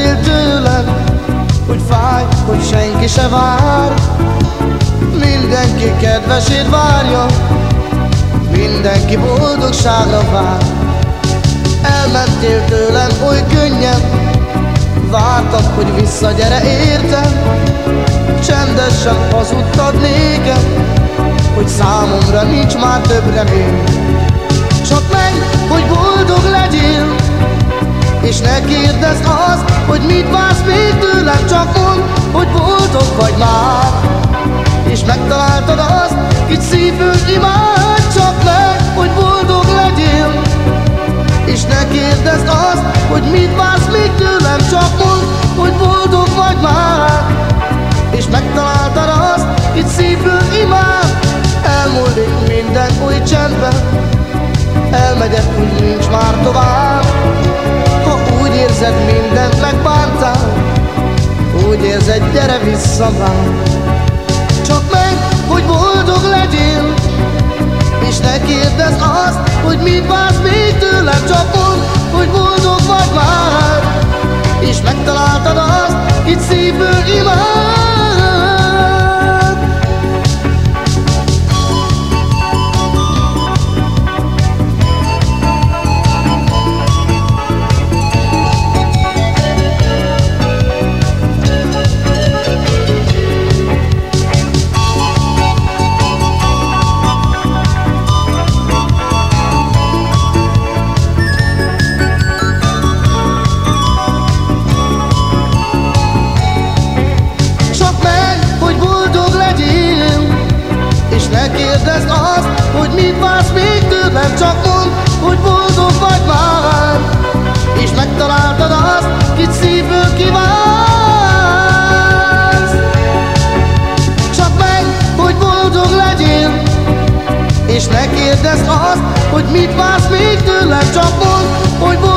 hogy elmentél tőlem Hogy fáj, hogy senki se vár. Mindenki kedvesét várja Mindenki boldogságra vár. Elmentél tőlem oly könnyen Vártak, hogy visszagyere értem. Csendesen hazudtad nékem Hogy számomra nincs már több remény tőlem Csak mondd, hogy boldog vagy már. És megtaláltad azt, kit szívből imád Csak meg, hogy boldog legyél. És ne kérdezd azt, hogy mit vársz még tőlem Csak mondd, hogy boldog vagy már. És megtaláltad azt, kit szívből imád. Elmúlik minden új csendben Elmegyek, hogy nincs már tovább. Ha úgy érzed, mindent megbántál Úgy érzed, gyere vissza már Csak meg, hogy boldog legyél És ne kérdezz azt, hogy mit vársz még tőlem Csak mondd, Ne kérdezd azt, hogy mit vársz még tőlem Csak mondd, hogy boldog vagy már. És megtaláltad azt, kit szívből kívánsz. Csak meg, hogy boldog legyél. És ne kérdezd azt, hogy mit vársz még tőlem Csak mondd, hogy boldog